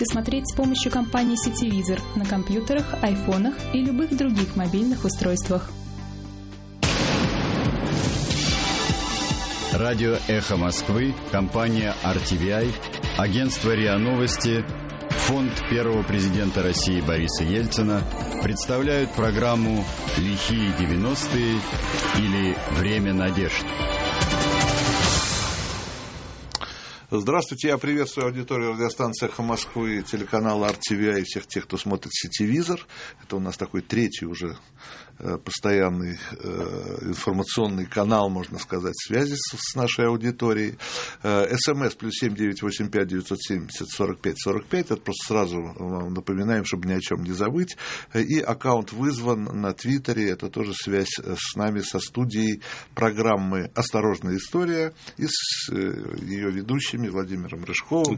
можете смотреть с помощью компании Сетевизор на компьютерах, айфонах и любых других мобильных устройствах. Радио «Эхо Москвы», компания RTVI, агентство РИА Новости, фонд первого президента России Бориса Ельцина представляют программу «Лихие 90-е» или «Время надежд». Здравствуйте, я приветствую аудиторию радиостанции «Эхо Москвы», телеканала RTVI и всех тех, кто смотрит сетевизор. Это у нас такой третий уже постоянный э, информационный канал, можно сказать, связи с, нашей аудиторией. Э, СМС плюс семь девять восемь пять девятьсот семьдесят сорок пять сорок пять. Это просто сразу вам напоминаем, чтобы ни о чем не забыть. И аккаунт вызван на Твиттере. Это тоже связь с нами, со студией программы «Осторожная история» и с ее ведущими Владимиром Рыжковым.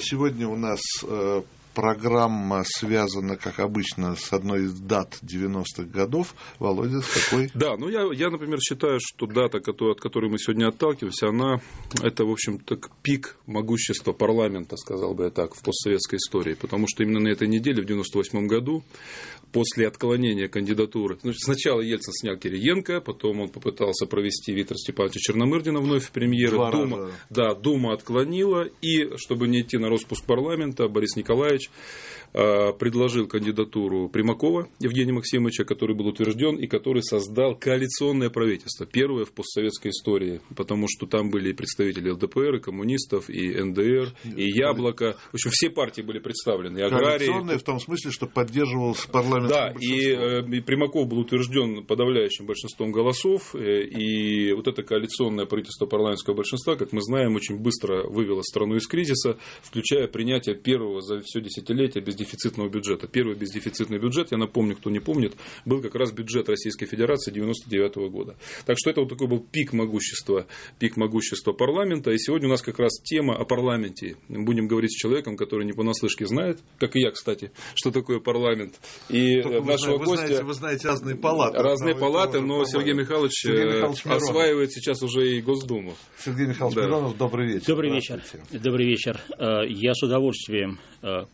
Сегодня у нас программа связана, как обычно, с одной из дат 90-х годов. Володя, с какой? Да, ну я, я, например, считаю, что дата, от которой мы сегодня отталкиваемся, она, это, в общем-то, пик могущества парламента, сказал бы я так, в постсоветской истории. Потому что именно на этой неделе, в 98 году, после отклонения кандидатуры, ну, сначала Ельцин снял Кириенко, потом он попытался провести Виктора Степановича Черномырдина вновь в премьеры. Два Дума, раза. да, Дума отклонила, и, чтобы не идти на распуск парламента, Борис Николаевич Э, предложил кандидатуру Примакова Евгения Максимовича, который был утвержден и который создал коалиционное правительство, первое в постсоветской истории, потому что там были и представители ЛДПР, и коммунистов, и НДР, и Яблоко. В общем, все партии были представлены. И аграрии. Коалиционное в том смысле, что поддерживался парламент. Да, и, э, и Примаков был утвержден подавляющим большинством голосов, э, и вот это коалиционное правительство парламентского большинства, как мы знаем, очень быстро вывело страну из кризиса, включая принятие первого за все десятилетие без бездефицитного бюджета. Первый бездефицитный бюджет, я напомню, кто не помнит, был как раз бюджет Российской Федерации 1999 года. Так что это вот такой был пик могущества, пик могущества парламента. И сегодня у нас как раз тема о парламенте. Будем говорить с человеком, который не понаслышке знает, как и я, кстати, что такое парламент. И Только нашего вы гостя... Знаете, вы знаете разные палаты. Разные палаты, но. Сергей Михайлович, Сергей э, Михайлович осваивает сейчас уже и Госдуму. Сергей Михайлович да. Миронов, добрый вечер. Добрый вечер. Добрый вечер. Э, я с удовольствием э,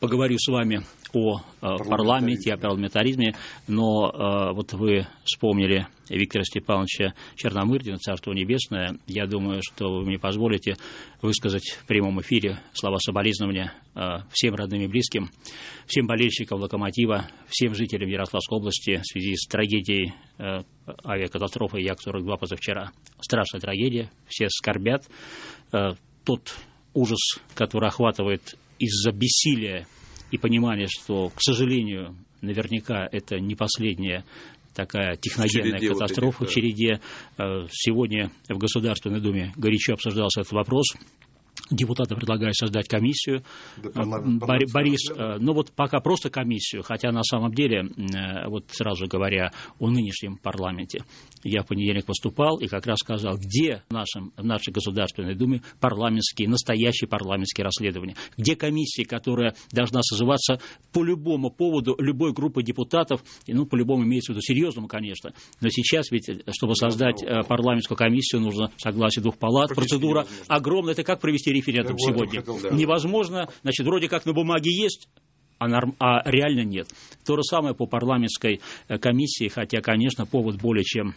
поговорю с вами о э, парламенте, о парламентаризме, но э, вот вы вспомнили Виктора Степановича Черномырдина, Царство Небесное. Я думаю, что вы мне позволите высказать в прямом эфире слова соболезнования э, всем родным и близким, всем болельщикам «Локомотива», всем жителям Ярославской области в связи с трагедией э, авиакатастрофы Як-42 позавчера. Страшная трагедия, все скорбят. Э, тот ужас, который охватывает из-за бессилия и понимания, что, к сожалению, наверняка это не последняя такая техногенная череде катастрофа вот этих, да. в череде. Э, сегодня в Государственной Думе горячо обсуждался этот вопрос депутаты предлагают создать комиссию. Бор, Борис, э, ну вот пока просто комиссию, хотя на самом деле, э, вот сразу говоря о нынешнем парламенте, я в понедельник выступал и как раз сказал, где в, нашем, в нашей Государственной Думе парламентские, настоящие парламентские расследования, где комиссия, которая должна созываться по любому поводу любой группы депутатов, ну, по-любому имеется в виду серьезному, конечно, но сейчас ведь, чтобы создать э, парламентскую комиссию, нужно согласие двух палат, процедура огромная, это как провести референдум да, сегодня. Хотел, да. Невозможно, значит, вроде как на бумаге есть, а, норм... а реально нет. То же самое по парламентской э, комиссии, хотя, конечно, повод более чем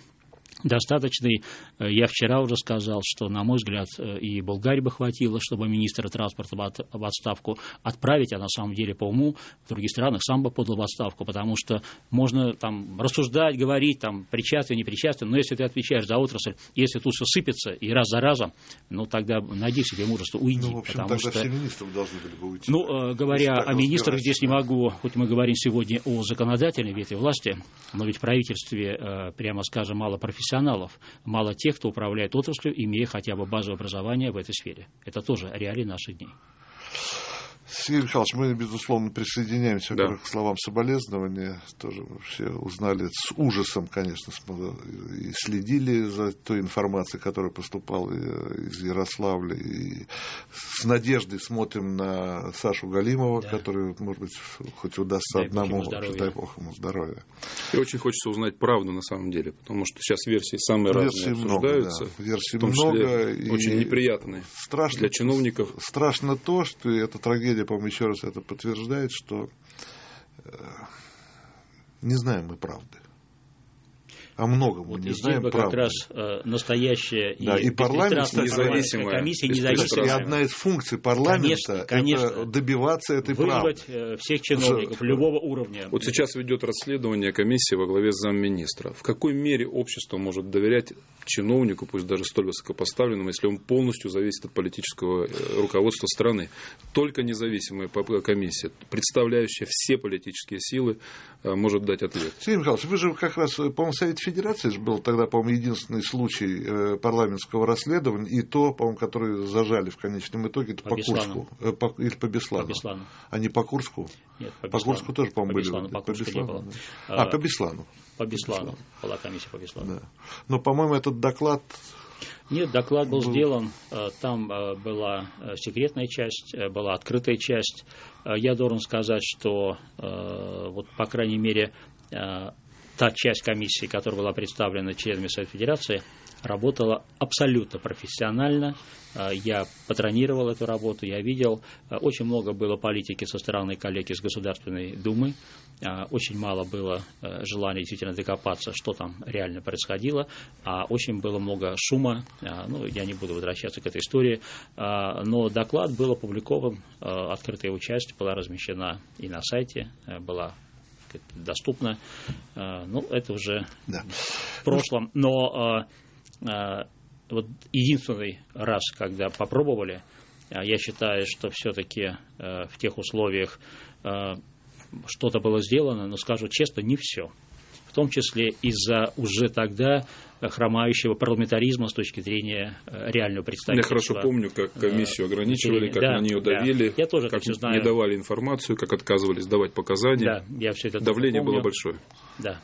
достаточный. Э, я вчера уже сказал, что, на мой взгляд, э, и Болгарии бы хватило, чтобы министра транспорта в отставку отправить, а на самом деле по уму в других странах сам бы подал в отставку, потому что можно там рассуждать, говорить, там, причастие, не причастие, но если ты отвечаешь за отрасль, если тут все сыпется и раз за разом, ну, тогда найди себе мужество, уйди. Ну, в общем, потому тогда что... все министры должны были бы уйти. Ну, э, говоря о министрах, здесь не могу, хоть мы говорим сегодня о законодательной ветви власти, но ведь в правительстве, прямо скажем, мало профессионалов, профессионалов, мало тех, кто управляет отраслью, имея хотя бы базовое образование в этой сфере. Это тоже реалии наших дней. Сергей Михайлович, мы, безусловно, присоединяемся да. к словам соболезнования. Тоже мы все узнали с ужасом, конечно, и следили за той информацией, которая поступала из Ярославля. И с надеждой смотрим на Сашу Галимова, да. который, может быть, хоть удастся дай одному, дай бог ему здоровья. И очень хочется узнать правду на самом деле, потому что сейчас версии самые версии разные обсуждаются. Много, да. Версий в том много. Числе очень неприятные страшно, для чиновников. Страшно то, что эта трагедия, по-моему, еще раз это подтверждает, что э, не знаем мы правды о многом вот мы не знаем бы правды. как раз э, настоящая да, и, и парламент независимая комиссия независимая. И одна из функций парламента конечно, конечно, это добиваться этой Вызвать правды. Э, всех чиновников Что? любого уровня. Вот сейчас ведет расследование комиссии во главе с замминистра. В какой мере общество может доверять чиновнику, пусть даже столь высокопоставленному, если он полностью зависит от политического э, руководства страны? Только независимая комиссия, представляющая все политические силы, может дать ответ. Сергей Михайлович, вы же как раз, по-моему, Совет Федерации же был тогда, по-моему, единственный случай э, парламентского расследования, и то, по-моему, который зажали в конечном итоге, это по, по Курску. Э, по, или по Беслану. По Беслану. А не по Курску? Нет, по, по Курску тоже, по-моему, по Беслану, были. По, по Курску не было. А, по Беслану. По Беслану. Была комиссия по Беслану. Да. Но, по-моему, этот доклад нет, доклад был, сделан, э, там была секретная часть, была открытая часть. Я должен сказать, что, вот, по крайней мере, та часть комиссии, которая была представлена членами Совета Федерации, работала абсолютно профессионально. А, я патронировал эту работу, я видел. А, очень много было политики со стороны коллег из Государственной Думы. А, очень мало было желания действительно докопаться, что там реально происходило. А очень было много шума. Ну, я не буду возвращаться к этой истории. Но доклад был опубликован, открытая его часть была размещена и на сайте, была доступно. А, ну, это уже да. в прошлом. Но а, а, вот единственный раз, когда попробовали, я считаю, что все-таки в тех условиях что-то было сделано, но скажу честно, не все том числе из-за уже тогда хромающего парламентаризма с точки зрения э, реального представительства. Я хорошо помню, как комиссию ограничивали, как да, на нее давили, да. я тоже как все знаю. не давали информацию, как отказывались давать показания. Да, я все это Давление было большое. Да.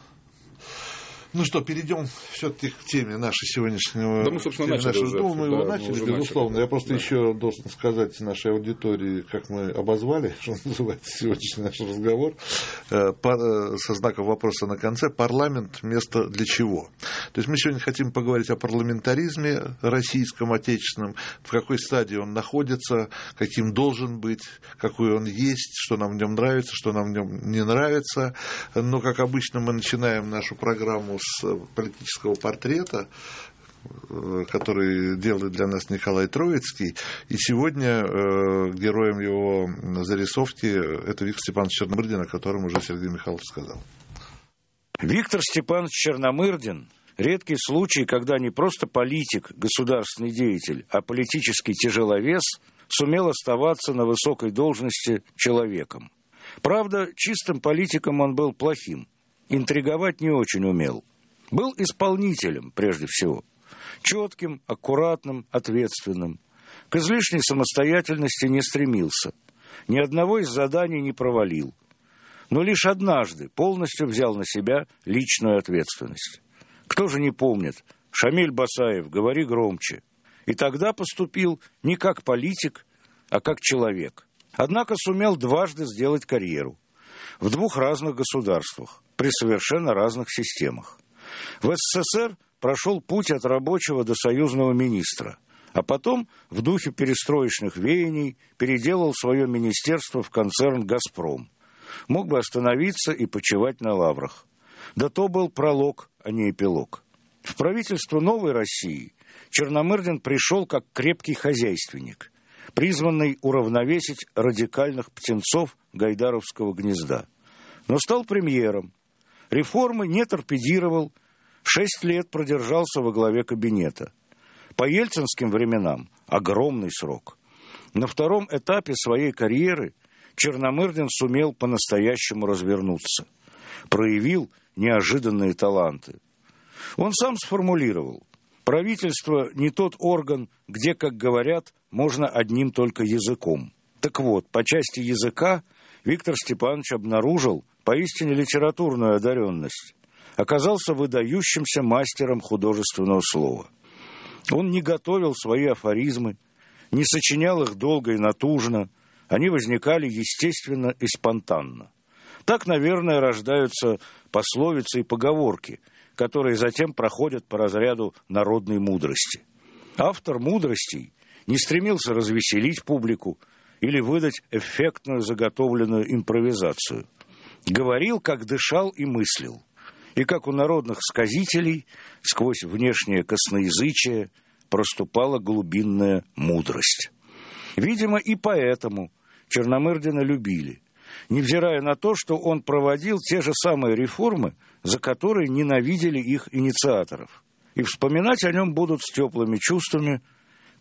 Ну что, перейдем все-таки к теме нашей сегодняшнего. Да, мы, собственно, начали нашего, уже. Ну, мы его да, начали, мы безусловно. Начали. Я просто да. еще должен сказать нашей аудитории, как мы обозвали, что называется сегодняшний наш разговор, э, э, со знаком вопроса на конце. Парламент место для чего? То есть мы сегодня хотим поговорить о парламентаризме российском, отечественном, в какой стадии он находится, каким должен быть, какой он есть, что нам в нем нравится, что нам в нем не нравится. Но, как обычно, мы начинаем нашу программу с политического портрета, э, который делает для нас Николай Троицкий. И сегодня э, героем его зарисовки это Виктор Степанович Черномырдин, о котором уже Сергей Михайлович сказал. Виктор Степанович Черномырдин – редкий случай, когда не просто политик, государственный деятель, а политический тяжеловес сумел оставаться на высокой должности человеком. Правда, чистым политиком он был плохим. Интриговать не очень умел. Был исполнителем, прежде всего. Четким, аккуратным, ответственным. К излишней самостоятельности не стремился. Ни одного из заданий не провалил. Но лишь однажды полностью взял на себя личную ответственность. Кто же не помнит? Шамиль Басаев, говори громче. И тогда поступил не как политик, а как человек. Однако сумел дважды сделать карьеру. В двух разных государствах при совершенно разных системах. В СССР прошел путь от рабочего до союзного министра, а потом в духе перестроечных веяний переделал свое министерство в концерн «Газпром». Мог бы остановиться и почивать на лаврах. Да то был пролог, а не эпилог. В правительство новой России Черномырдин пришел как крепкий хозяйственник, призванный уравновесить радикальных птенцов Гайдаровского гнезда. Но стал премьером, Реформы не торпедировал, шесть лет продержался во главе кабинета. По ельцинским временам огромный срок. На втором этапе своей карьеры Черномырдин сумел по-настоящему развернуться. Проявил неожиданные таланты. Он сам сформулировал, правительство не тот орган, где, как говорят, можно одним только языком. Так вот, по части языка Виктор Степанович обнаружил поистине литературную одаренность. Оказался выдающимся мастером художественного слова. Он не готовил свои афоризмы, не сочинял их долго и натужно, они возникали естественно и спонтанно. Так, наверное, рождаются пословицы и поговорки, которые затем проходят по разряду народной мудрости. Автор мудростей не стремился развеселить публику или выдать эффектную заготовленную импровизацию. Говорил, как дышал и мыслил. И как у народных сказителей сквозь внешнее косноязычие проступала глубинная мудрость. Видимо, и поэтому Черномырдина любили, невзирая на то, что он проводил те же самые реформы, за которые ненавидели их инициаторов. И вспоминать о нем будут с теплыми чувствами –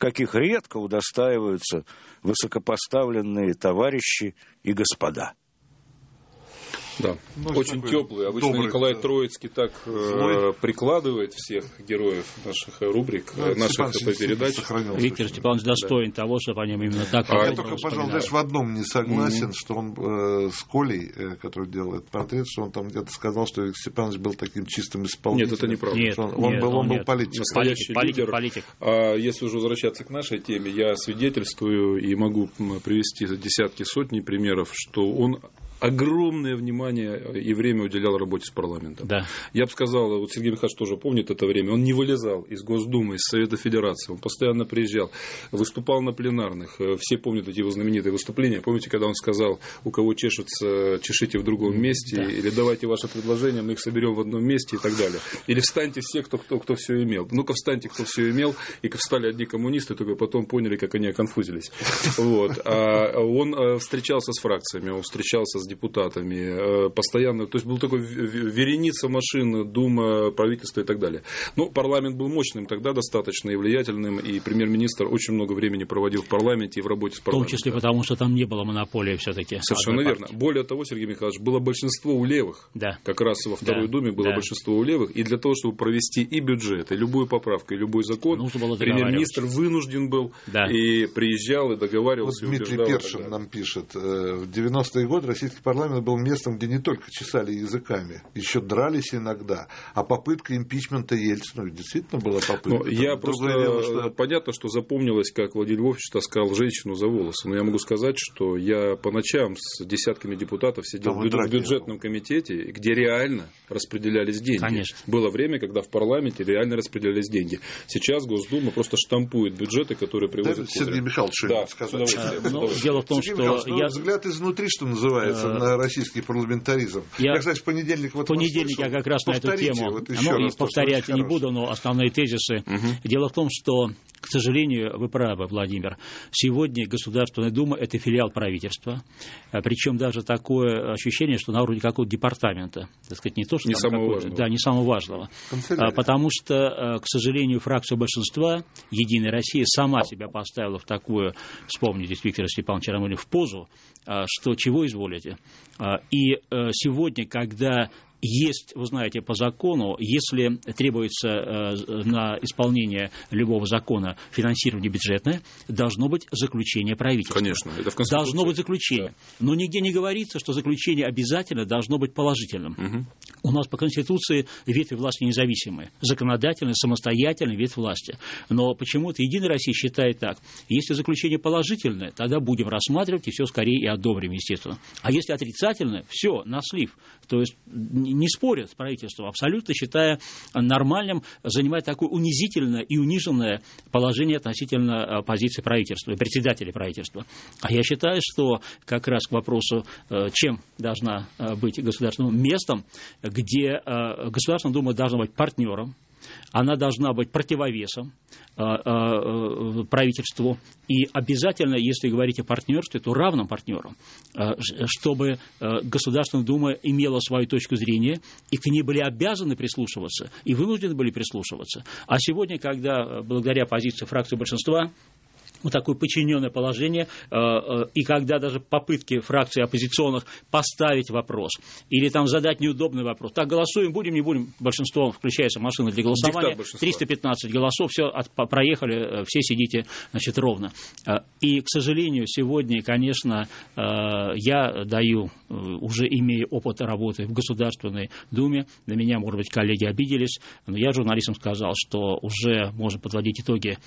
каких редко удостаиваются высокопоставленные товарищи и господа. Да, ну, очень теплый. Обычно добрый, Николай Троицкий так э, прикладывает всех героев наших рубрик, да, наших передач. Виктор Степанович достоин да. того, чтобы о нем именно так а Я только, пожалуйста, в одном не согласен, mm-hmm. что он э, с Колей, э, который делает портрет, что он там где-то сказал, что Виктор Степанович был таким чистым исполнителем. Нет, это неправда. Нет, он, он, нет, был, он нет. был политик. Настоящий политик, лидер. Политик. А если уже возвращаться к нашей теме, я свидетельствую и могу привести десятки, сотни примеров, что он огромное внимание и время уделял работе с парламентом. Да. Я бы сказал, вот Сергей Михайлович тоже помнит это время, он не вылезал из Госдумы, из Совета Федерации, он постоянно приезжал, выступал на пленарных. Все помнят эти его знаменитые выступления. Помните, когда он сказал, у кого чешется, чешите в другом месте, да. или давайте ваши предложения, мы их соберем в одном месте и так далее. Или встаньте все, кто, кто, кто все имел. Ну-ка встаньте, кто все имел, и встали одни коммунисты, только потом поняли, как они оконфузились. Вот. А он э, встречался с фракциями, он встречался с депутатами, э, постоянно, то есть был такой вереница машин, Дума, правительство и так далее. Но парламент был мощным тогда достаточно и влиятельным, и премьер-министр очень много времени проводил в парламенте и в работе с парламентом. В том числе потому, что там не было монополии все-таки. Совершенно верно. Более того, Сергей Михайлович, было большинство у левых. Да. Как раз во Второй да. Думе было да. большинство у левых. И для того, чтобы провести и бюджет, и любую поправку, и любой закон, премьер-министр вынужден был да. и приезжал, и договаривался. Вот Дмитрий Першин нам пишет. Э, в 90-е годы российский парламент был местом, где не только чесали языками, еще дрались иногда. А попытка импичмента Ельцина действительно была попытка. Ну, я просто... Дело, что... Понятно, что запомнилось, как Владимир Львович таскал женщину за волосы. Но я могу сказать, что я по ночам с десятками депутатов сидел Там в бюджетном комитете, где реально распределялись деньги. Конечно. Было время, когда в парламенте реально распределялись деньги. Сейчас Госдума просто штампует бюджеты, которые привозят... Да, Сергей Михайлович, да, сказать. Ну, дело в том, Сергей что... Я... Взгляд изнутри, что называется, на российский парламентаризм. Я, я кстати, в понедельник вот понедельник я как раз на эту тему. Вот ну, раз, и повторять не буду, но основные тезисы. Угу. Дело в том, что к сожалению, вы правы, Владимир. Сегодня Государственная Дума – это филиал правительства. А Причем даже такое ощущение, что на уровне какого-то департамента. Так сказать, не то, что не самого важного. Да, не самого важного. А, потому что, а, к сожалению, фракция большинства «Единая Россия» сама себя поставила в такую, вспомните Виктора Степановича Романова, в позу, что чего изволите. И э, сегодня, когда есть, вы знаете, по закону, если требуется э, на исполнение любого закона финансирование бюджетное, должно быть заключение правительства. Конечно, это в Должно быть заключение. Да. Но нигде не говорится, что заключение обязательно должно быть положительным. Угу. У нас по Конституции ветви власти независимые, законодательный, самостоятельный ветвь власти. Но почему-то Единая Россия считает так. Если заключение положительное, тогда будем рассматривать и все скорее и одобрим, естественно. А если отрицательное, все, на слив. То есть не спорят с правительством, абсолютно считая нормальным занимать такое унизительное и униженное положение относительно э, позиции правительства, председателя правительства. А я считаю, что как раз к вопросу, э, чем должна э, быть государственным местом, где Государственная Дума должна быть партнером, она должна быть противовесом э, э, правительству. И обязательно, если говорить о партнерстве, то равным партнерам, э, чтобы Государственная Дума имела свою точку зрения, и к ней были обязаны прислушиваться, и вынуждены были прислушиваться. А сегодня, когда благодаря позиции фракции большинства вот такое подчиненное положение, э, э, и когда даже попытки фракций оппозиционных поставить вопрос или там задать неудобный вопрос, так голосуем, будем, не будем, большинство включается машина для голосования, 315 голосов, все, от, проехали, э, все сидите, значит, ровно. И, к сожалению, сегодня, конечно, я даю, уже имея опыт работы в Государственной Думе, на меня, может быть, коллеги обиделись, но я журналистам сказал, что уже можно подводить итоги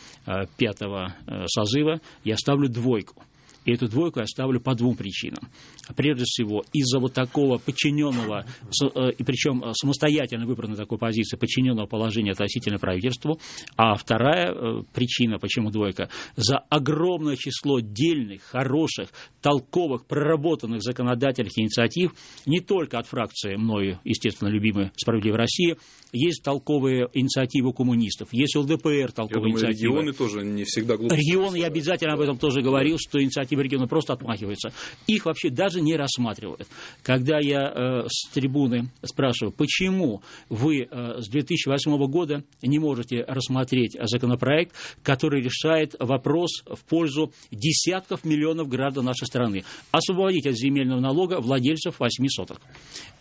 пятого созыва созыва я ставлю двойку. И эту двойку я ставлю по двум причинам. Прежде всего, из-за вот такого подчиненного, э, и причем э, самостоятельно выбранной такой позиции, подчиненного положения относительно правительству. А вторая э, причина, почему двойка, за огромное число дельных, хороших, толковых, проработанных законодательных инициатив, не только от фракции мною, естественно, любимой «Справедливой России», есть толковые инициативы коммунистов, есть ЛДПР толковые я думаю, инициативы. регионы тоже не всегда глупо. Регионы, я обязательно об этом тоже говорил, что инициативы региона просто отмахиваются. Их вообще даже не рассматривают. Когда я э, с трибуны спрашиваю, почему вы э, с 2008 года не можете рассмотреть законопроект, который решает вопрос в пользу десятков миллионов граждан нашей страны, освободить от земельного налога владельцев 8 соток.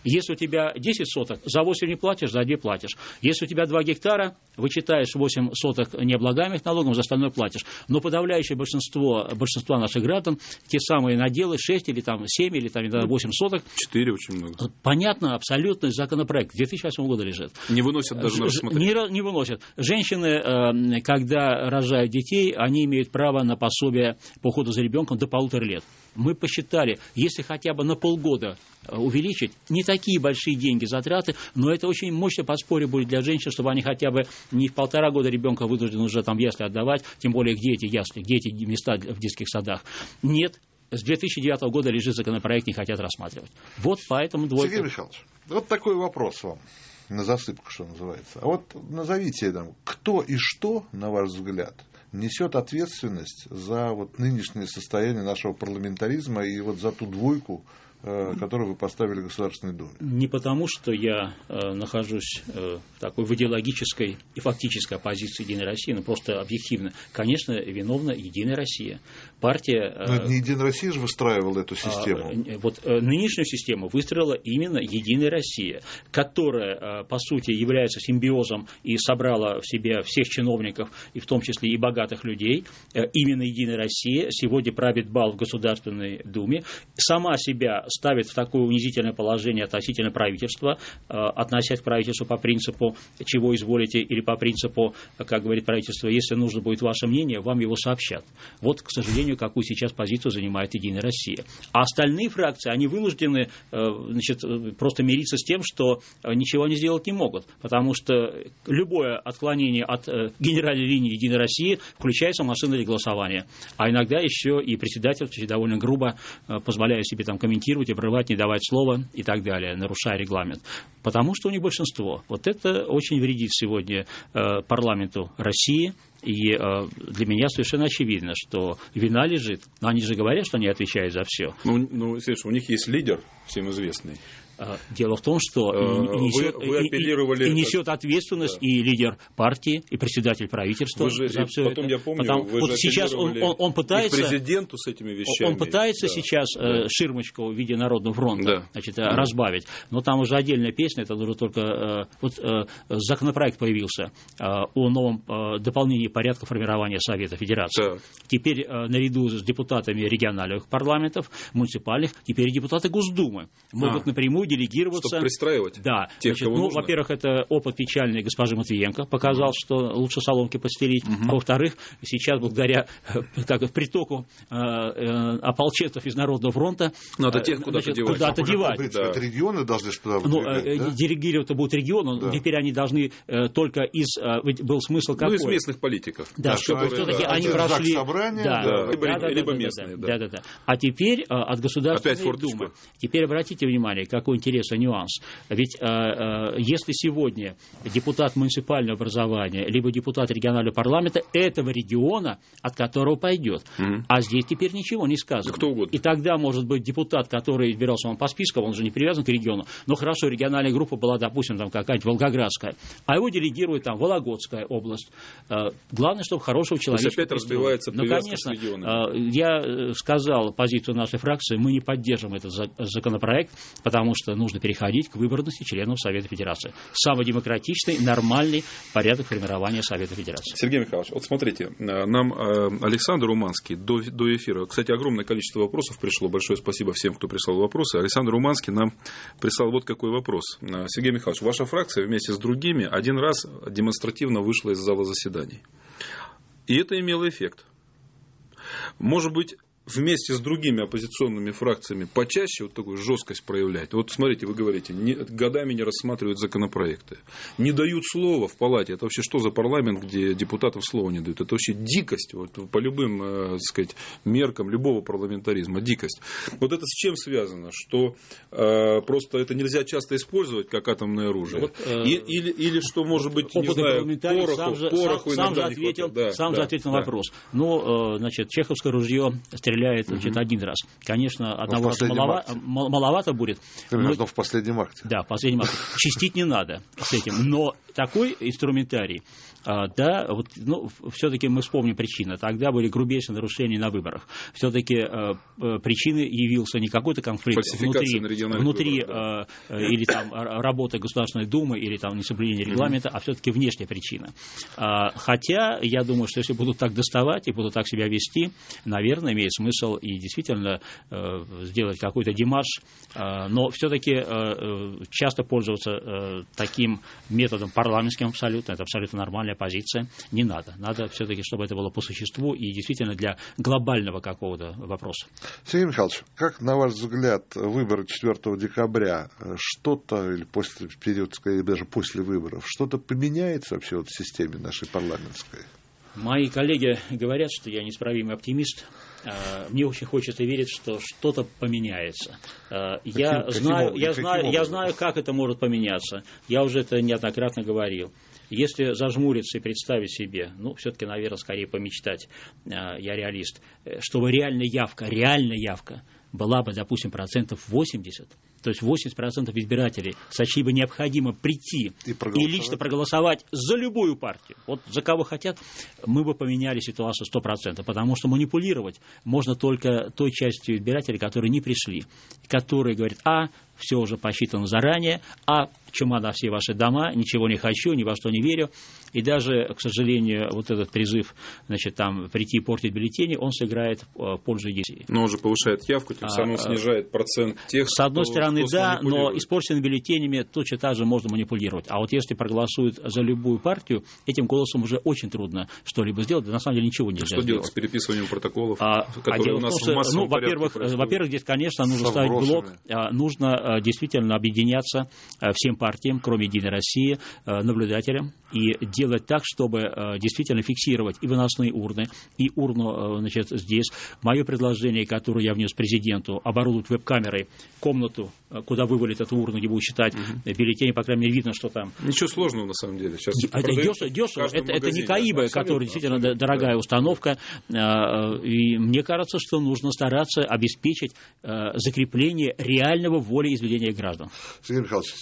Если у тебя 10 соток, за 8 не платишь, за 2 платишь. Если у тебя 2 гектара, вычитаешь 8 соток необлагаемых налогом, за остальное платишь. Но подавляющее большинство, большинство наших граждан, те самые наделы 6 или там 7 или там 8 соток. 4 очень много. Понятно, абсолютно законопроект. 2008 года лежит. Не выносят даже на рассмотрение. Не, не выносят. Женщины, э, когда рожают детей, они имеют право на пособие по уходу за ребенком до полутора лет. Мы посчитали, если хотя бы на полгода э, увеличить, не такие большие деньги затраты, но это очень мощное подспорье будет для женщин, чтобы они хотя бы не в полтора года ребенка вынуждены уже там ясли отдавать, тем более где эти ясли, где эти места в детских садах. Нет, с 2009 года лежит законопроект, не хотят рассматривать. Вот поэтому двойка. Сергей Михайлович, вот такой вопрос вам на засыпку, что называется. А вот назовите, там, кто и что, на ваш взгляд, несет ответственность за вот нынешнее состояние нашего парламентаризма и вот за ту двойку, Э, который вы поставили в Государственной Думе? Не потому, что я э, нахожусь э, такой в идеологической и фактической оппозиции Единой России, но просто объективно. Конечно, виновна Единая Россия. Партия... Но это не Единая Россия же выстраивала эту систему. А, вот э, нынешнюю систему выстроила именно Единая Россия, которая, э, по сути, является симбиозом и собрала в себе всех чиновников, и в том числе и богатых людей. Э, именно Единая Россия сегодня правит бал в Государственной Думе, сама себя ставит в такое унизительное положение относительно правительства, э, относясь к правительству по принципу «чего изволите» или по принципу, как говорит правительство, если нужно будет ваше мнение, вам его сообщат. Вот, к сожалению, какую сейчас позицию занимает Единая Россия. А остальные фракции, они вынуждены э, значит, просто мириться с тем, что ничего они сделать не могут, потому что любое отклонение от э, генеральной линии Единой России включается в машины для голосования. А иногда еще и председатель довольно грубо позволяя себе там комментировать обрывать, не давать слова и так далее, нарушая регламент. Потому что у них большинство. Вот это очень вредит сегодня э, парламенту России, и э, для меня совершенно очевидно, что вина лежит. Но они же говорят, что они отвечают за все. Ну, ну Сереж, у них есть лидер, всем известный. А, дело в том, что и э, несет, вы, вы апеллировали... и, и несет ответственность да. и лидер партии, и председатель правительства вы же, за все потом это. я помню, Потому, вы вот же сейчас он, он, он пытается... президенту с этими вещами. Он пытается да. сейчас да. Э, ширмочку в виде Народного фронта да. значит, да. разбавить. Но там уже отдельная песня, это уже только... Э, вот законопроект появился о новом дополнении порядка формирования Совета Федерации. Да. Теперь наряду с депутатами региональных парламентов, муниципальных, теперь депутаты Госдумы могут а. напрямую делегироваться пристраивать да. тех, Значит, ну, нужно. во-первых, это опыт печальный госпожи Матвиенко показал, угу. что лучше соломки постелить. Угу. А во-вторых, сейчас благодаря как, притоку э, э, ополченцев из Народного фронта надо тех куда-то значит, девать. Куда-то девать. Да. это регионы должны туда ну, э, да? Делегировать-то будут регионы, да. теперь они должны э, только из... Э, был смысл какой? Ну, из местных политиков. Да, да что, все-таки да. они прошли... Собрания, да, да. Либо, да, либо да, местные. Да, да, да. А теперь э, от Государственной Думы. Теперь обратите внимание, какой такой интересный нюанс. Ведь если сегодня депутат муниципального образования, либо депутат регионального парламента этого региона, от которого пойдет, угу. а здесь теперь ничего не сказано. Кто угодно. И тогда, может быть, депутат, который избирался он по спискам, он же не привязан к региону, но хорошо, региональная группа была, допустим, там какая-нибудь Волгоградская, а его делегирует там Вологодская область. Главное, чтобы хорошего человека. То есть опять разбивается Ну, конечно, я сказал позицию нашей фракции, мы не поддержим этот законопроект, потому что нужно переходить к выборности членов Совета Федерации. Самый демократичный, нормальный порядок формирования Совета Федерации. Сергей Михайлович, вот смотрите, э, нам э, Александр Уманский до, до эфира, кстати, огромное количество вопросов пришло, большое спасибо всем, кто прислал вопросы. Александр Уманский нам прислал вот какой вопрос. Э, Сергей Михайлович, ваша фракция вместе с другими один раз демонстративно вышла из зала заседаний. И это имело эффект. Может быть, вместе с другими оппозиционными фракциями почаще вот такую жесткость проявлять. Вот смотрите, вы говорите, не, годами не рассматривают законопроекты, не дают слова в палате. Это вообще что за парламент, где депутатам слова не дают? Это вообще дикость вот, по любым, э, так сказать, меркам любого парламентаризма, дикость. Вот это с чем связано? Что э, просто это нельзя часто использовать как атомное оружие? Вот, э, и, или, или что, может быть, не знаю, пороху, сам же, пороху сам, сам же ответил, да, сам да, же ответил да. на вопрос. Ну, э, значит, чеховское ружье стреляет значит, угу. один раз. Конечно, одного раза малова... маловато будет. Но... но в последнем акте. Да, в последнем акте. Чистить не надо с этим. Но такой инструментарий, да, вот, ну, все-таки мы вспомним причины. Тогда были грубейшие нарушения на выборах. Все-таки э, э, причиной явился не какой-то конфликт внутри, внутри выборах, да. э, или там работа Государственной Думы, или там несоблюдение регламента, mm-hmm. а все-таки внешняя причина. А, хотя, я думаю, что если будут так доставать и будут так себя вести, наверное, имеет смысл и действительно сделать какой-то демарш, э, но все-таки часто пользоваться таким методом парламентским абсолютно, это абсолютно нормальная позиция, не надо. Надо все-таки, чтобы это было по существу и действительно для глобального какого-то вопроса. Сергей Михайлович, как, на ваш взгляд, выборы 4 декабря, э, что-то, или после период, скорее даже после выборов, что-то поменяется вообще вот в системе нашей парламентской? Мои коллеги говорят, что я неисправимый оптимист. Э, мне очень хочется верить, что что-то поменяется. Э, я, каким, знаю, каким, я, знаю, я знаю, как это может поменяться. Я уже это неоднократно говорил. Если зажмуриться и представить себе, ну, все-таки, наверное, скорее помечтать, э, я реалист, чтобы реальная явка, реальная явка была бы, допустим, процентов 80, то есть 80% избирателей сочли бы необходимо прийти и, и лично проголосовать за любую партию, вот за кого хотят, мы бы поменяли ситуацию 100%, потому что манипулировать можно только той частью избирателей, которые не пришли, которые говорят, а, все уже посчитано заранее, а чума на все ваши дома, ничего не хочу, ни во что не верю. И даже, к сожалению, вот этот призыв, значит, там, прийти и портить бюллетени, он сыграет в пользу действий. Но он же повышает явку, тем самым а, снижает процент тех, С одной кто, стороны, кто да, но испорченными бюллетенями точно так же можно манипулировать. А вот если проголосуют за любую партию, этим голосом уже очень трудно что-либо сделать, да на самом деле ничего нельзя Что сделать. делать с переписыванием протоколов, а, которые а у нас том, в ну, во-первых, во-первых, здесь, конечно, нужно ставить блок, а, нужно а, действительно объединяться а, всем партиям, кроме Единой России, наблюдателям, и делать так, чтобы э, действительно фиксировать и выносные урны, и урну э, значит, здесь. Мое предложение, которое я внес президенту, оборудовать веб-камерой комнату, э, куда вывалит эту урну, где будут считать угу. бюллетени, по крайней мере, видно, что там. Ничего сложного, на самом деле. Сейчас это дешево, дешево. Это, это не Каиба, которая действительно абсолютно. дорогая установка. И мне кажется, что нужно стараться обеспечить закрепление реального волеизъявления граждан. Сергей Михайлович,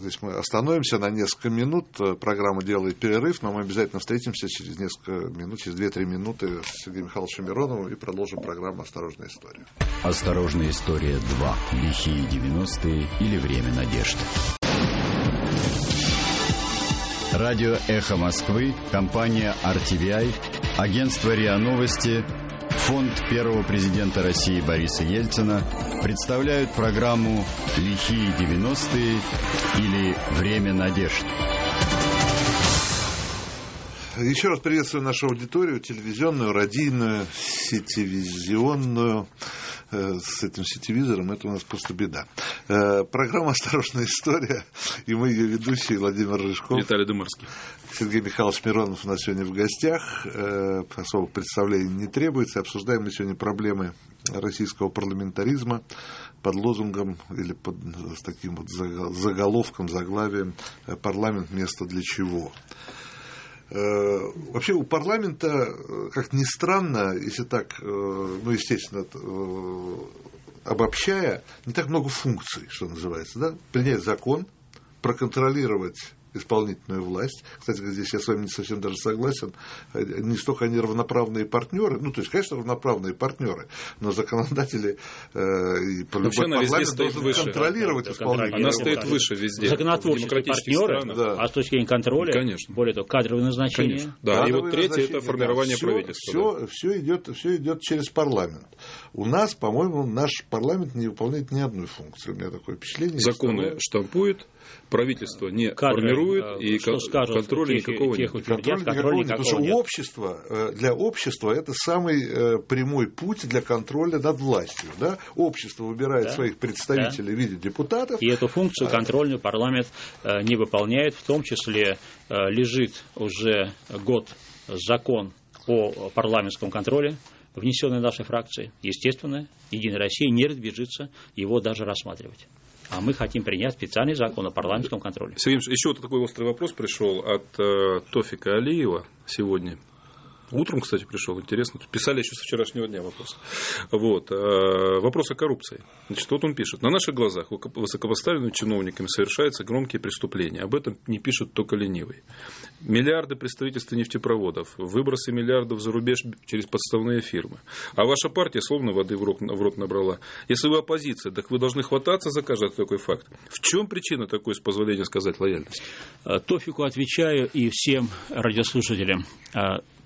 здесь мы остановимся на несколько минут. Программа программа делает перерыв, но мы обязательно встретимся через несколько минут, через 2-3 минуты с Сергеем Михайловичем Мироновым и продолжим программу «Осторожная история». «Осторожная история 2. Лихие 90-е или время надежды». Радио «Эхо Москвы», компания RTVI, агентство РИА Новости, фонд первого президента России Бориса Ельцина представляют программу «Лихие 90-е» или «Время надежды». Еще раз приветствую нашу аудиторию, телевизионную, радийную, сетевизионную. Э, с этим сетевизором, это у нас просто беда. Э, программа «Осторожная история», и мы ее ведущие Владимир Рыжков. Виталий Дымарский. Сергей Михайлович Миронов у нас сегодня в гостях. Э, особых представлений не требуется. Обсуждаем мы сегодня проблемы российского парламентаризма под лозунгом или под, с таким вот заголовком, заглавием «Парламент. Место для чего?». Вообще у парламента, как ни странно, если так, ну, естественно, обобщая, не так много функций, что называется. Да? Принять закон, проконтролировать исполнительную власть. Кстати, здесь я с вами не совсем даже согласен. Не столько они равноправные партнеры, ну, то есть, конечно, равноправные партнеры, но законодатели э, и Вообще любой парламент должен выше. контролировать да, исполнение. Она стоит выше везде. Законотворческие партнеры, да. а с точки зрения контроля, конечно. более того, кадровые назначения. Конечно. Да, кадровые и вот третье – это формирование все, правительства. Все, да. все, идет, все идет через парламент. У нас, по-моему, наш парламент не выполняет ни одной функции. У меня такое впечатление. Законы штампует, правительство не Кадры, формирует, а, и что скажут, контроля тех, никакого тех, нет. Контроль никакого нет, потому что нет. общество, э, для общества это самый э, прямой путь для контроля над властью. Да? Общество выбирает да? своих представителей да. в виде депутатов. И эту функцию а контрольную парламент э, не выполняет, в том числе лежит уже год закон о парламентском контроле, внесенный нашей фракцией. Естественно, Единая Россия не разбежится его даже рассматривать а мы хотим принять специальный закон о парламентском контроле. Сергей еще вот такой острый вопрос пришел от э, Тофика Алиева сегодня. Утром, кстати, пришел, интересно. Писали еще с вчерашнего дня вопрос. Вот. Э, вопрос о коррупции. Значит, вот он пишет. На наших глазах высокопоставленными чиновниками совершаются громкие преступления. Об этом не пишут только ленивые. Миллиарды представительств нефтепроводов, выбросы миллиардов за рубеж через подставные фирмы. А ваша партия словно воды в рот, набрала. Если вы оппозиция, так вы должны хвататься за каждый такой факт. В чем причина такой, с позволения сказать, лояльности? Э, Тофику отвечаю и всем радиослушателям.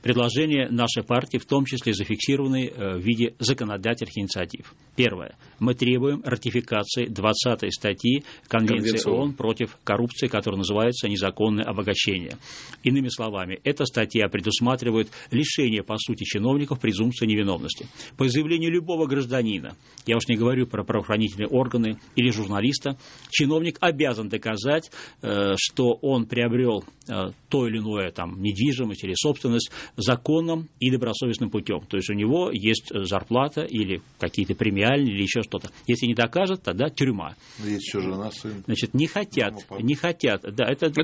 Предложения нашей партии, в том числе зафиксированы э, в виде законодательных инициатив. Первое. Мы требуем ратификации 20 статьи Конвенции Конвенция. ООН против коррупции, которая называется «Незаконное обогащение». Иными словами, эта статья предусматривает лишение, по сути, чиновников презумпции невиновности. По заявлению любого гражданина, я уж не говорю про правоохранительные органы или журналиста, чиновник обязан доказать, э, что он приобрел э, то или иное там, недвижимость или собственность законным и добросовестным путем. То есть у него есть зарплата или какие-то премиальные или еще что-то. Если не докажет, тогда тюрьма. Есть еще жена, сын. Значит, не хотят, не хотят. Да, это, это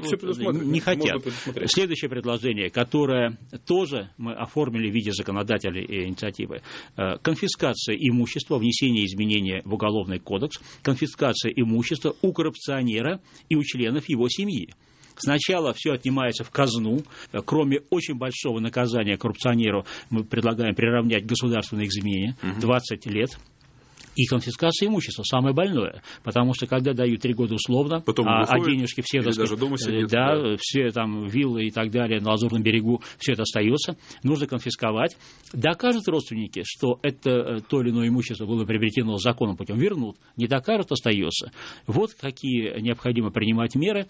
не хотят. Следующее предложение, которое тоже мы оформили в виде законодательной инициативы. Э, конфискация имущества, внесение изменения в Уголовный кодекс, конфискация имущества у коррупционера и у членов его семьи. Сначала все отнимается в казну, кроме очень большого наказания коррупционеру, мы предлагаем приравнять государственное изменение 20 лет и конфискация имущества, самое больное. Потому что когда дают три года условно, Потом а, а денежки все, так даже дома сидит, да, да, все там виллы и так далее на Лазурном берегу, все это остается, нужно конфисковать. Докажут родственники, что это э, то или иное имущество было приобретено законным путем, вернут. Не докажут, остается. Вот какие необходимо принимать меры.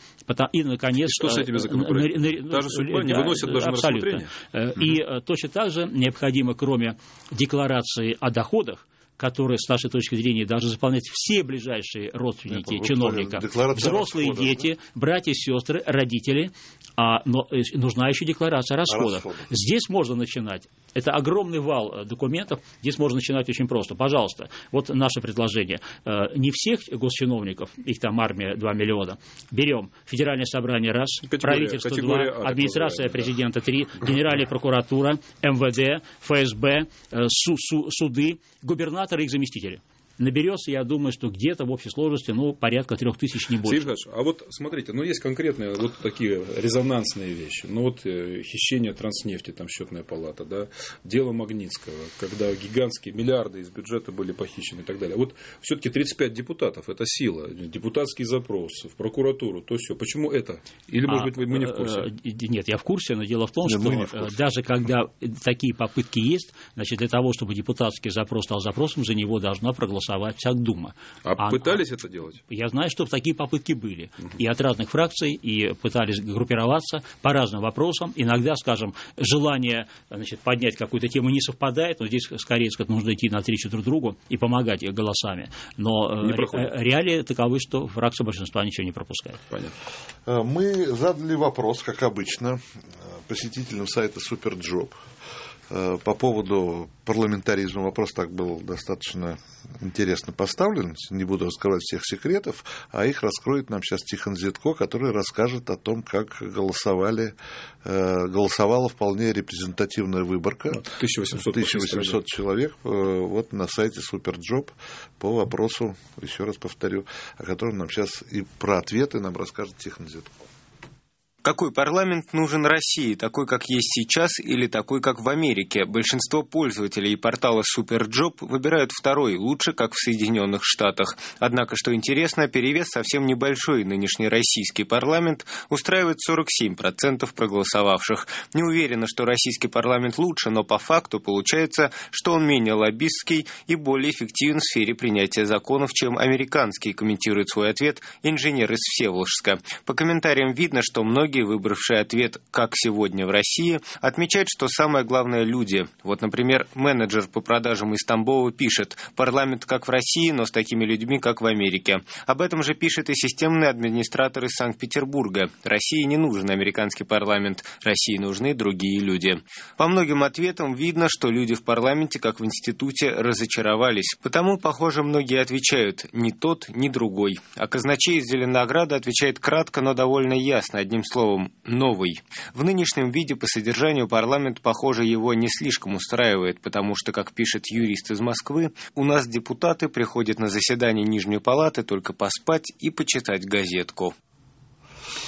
И, наконец... Что с этими э, законопроектами? Та же судьба не выносят даже абсолютно. на рассмотрение? И mm точно так же необходимо, кроме декларации о доходах, которые, с нашей точки зрения, должны заполнять все ближайшие родственники чиновника. Взрослые дети, да? братья, сестры, родители. А, но э, нужна еще декларация расходов. расходов. Здесь можно начинать. Это огромный вал э, документов. Здесь можно начинать очень просто. Пожалуйста, вот наше предложение. Э, не всех госчиновников, их там армия 2 миллиона, берем Федеральное собрание раз, категория, правительство категория 2, администрация президента 3, Генеральная прокуратура, МВД, ФСБ, суды, губернатор губернаторы и их заместители наберется, я думаю, что где-то в общей сложности, ну, порядка трех тысяч, не больше. Сергей а вот смотрите, ну, есть конкретные вот такие резонансные вещи. Ну, вот э, хищение транснефти, там, счетная палата, да, дело Магнитского, когда гигантские миллиарды из бюджета были похищены и так далее. Вот все-таки 35 депутатов, это сила, депутатский запрос в прокуратуру, то все. Почему это? Или, может а, быть, мы не в курсе? Э, нет, я в курсе, но дело в том, Нет, что даже когда такие попытки есть, значит, для того, чтобы депутатский запрос стал запросом, за него должна проголосовать проголосовать вся Дума. А, а пытались это делать? Я знаю, что такие попытки были. Угу. И от разных фракций, и пытались группироваться по разным вопросам. Иногда, скажем, желание значит, поднять какую-то тему не совпадает, но здесь, скорее сказать, нужно идти на встречу друг другу и помогать голосами. Но не э, реалии таковы, что фракция большинства ничего не пропускает. Понятно. Э, мы задали вопрос, как обычно, э, посетителям сайта Superjob Э, по поводу парламентаризма вопрос так был достаточно интересно поставлен. Не буду раскрывать всех секретов, а их раскроет нам сейчас Тихон Зитко, который расскажет о том, как голосовали, э, голосовала вполне репрезентативная выборка. 1800, 1800 человек э, вот на сайте Superjob по вопросу, еще раз повторю, о котором нам сейчас и про ответы нам расскажет Тихон Зитко. Какой парламент нужен России, такой, как есть сейчас, или такой, как в Америке? Большинство пользователей портала SuperJob выбирают второй, лучше, как в Соединенных Штатах. Однако, что интересно, перевес совсем небольшой. Нынешний российский парламент устраивает 47% проголосовавших. Не уверена, что российский парламент лучше, но по факту получается, что он менее лоббистский и более эффективен в сфере принятия законов, чем американский, комментирует свой ответ инженер из Всеволожска. По комментариям видно, что многие Многие, выбравшие ответ «как сегодня в России», отмечают, что самое главное – люди. Вот, например, менеджер по продажам из Тамбова пишет «парламент как в России, но с такими людьми, как в Америке». Об этом же пишет и системный администратор из Санкт-Петербурга. России не нужен американский парламент, России нужны другие люди. По многим ответам видно, что люди в парламенте, как в институте, разочаровались. Потому, похоже, многие отвечают «ни тот, ни другой». А казначей из Зеленограда отвечает кратко, но довольно ясно, одним словом словом, новый. В нынешнем виде по содержанию парламент, похоже, его не слишком устраивает, потому что, как пишет юрист из Москвы, у нас депутаты приходят на заседание Нижней Палаты только поспать и почитать газетку.